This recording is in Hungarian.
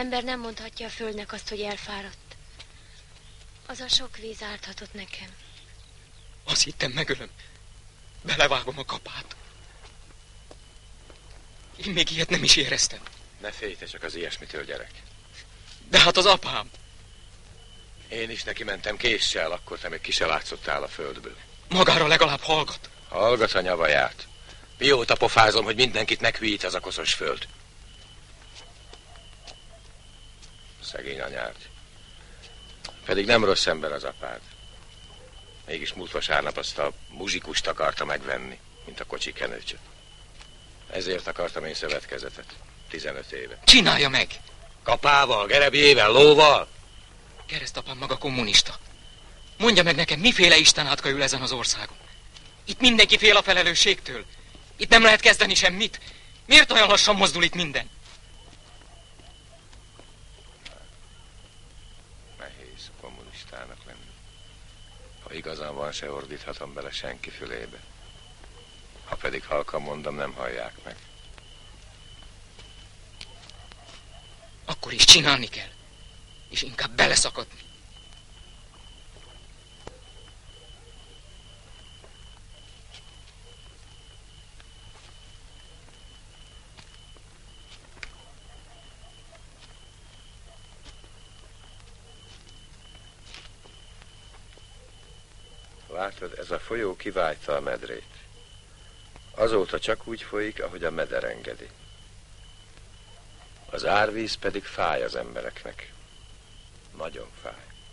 ember nem mondhatja a földnek azt, hogy elfáradt. Az a sok víz árthatott nekem. Azt hittem megölöm. Belevágom a kapát. Én még ilyet nem is éreztem. Ne félj te csak az ilyesmitől, gyerek. De hát az apám. Én is neki mentem késsel, akkor te még ki se látszottál a földből. Magára legalább hallgat. Hallgat a nyavaját. Mióta pofázom, hogy mindenkit meghűít ez a koszos föld. Szegény anyád. Pedig nem rossz ember az apád. Mégis múlt vasárnap azt a muzsikust akarta megvenni, mint a kocsi kenőcsöt. Ezért akartam én szövetkezetet. 15 éve. Csinálja meg! Kapával, gerebjével, lóval? Keresztapám maga kommunista. Mondja meg nekem, miféle Isten átka ül ezen az országon? Itt mindenki fél a felelősségtől. Itt nem lehet kezdeni semmit. Miért olyan lassan mozdul itt minden? Nehéz kommunistának lenni. Ha igazán van, se ordíthatom bele senki fülébe. Ha pedig halkan mondom, nem hallják meg. Akkor is csinálni kell. És inkább beleszakadni. Látod, ez a folyó kiválta a medrét. Azóta csak úgy folyik, ahogy a meder engedi. Az árvíz pedig fáj az embereknek. Nagyon fáj.